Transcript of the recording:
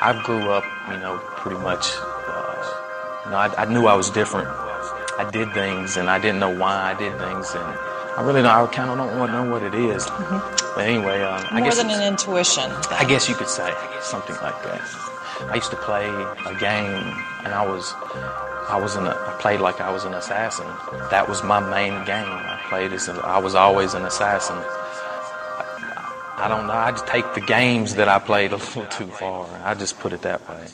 I grew up, you know, pretty much, uh, you know, I, I, knew I was different. I did things and I didn't know why I did things and I really don't, I kind of don't know what it is. Mm-hmm. But anyway, um, More I guess than an intuition. I guess you could say something like that. I used to play a game and I was, I was in a, I played like I was an assassin. That was my main game. I played as, I was always an assassin. I don't know. I just take the games that I played a little too far. I just put it that way.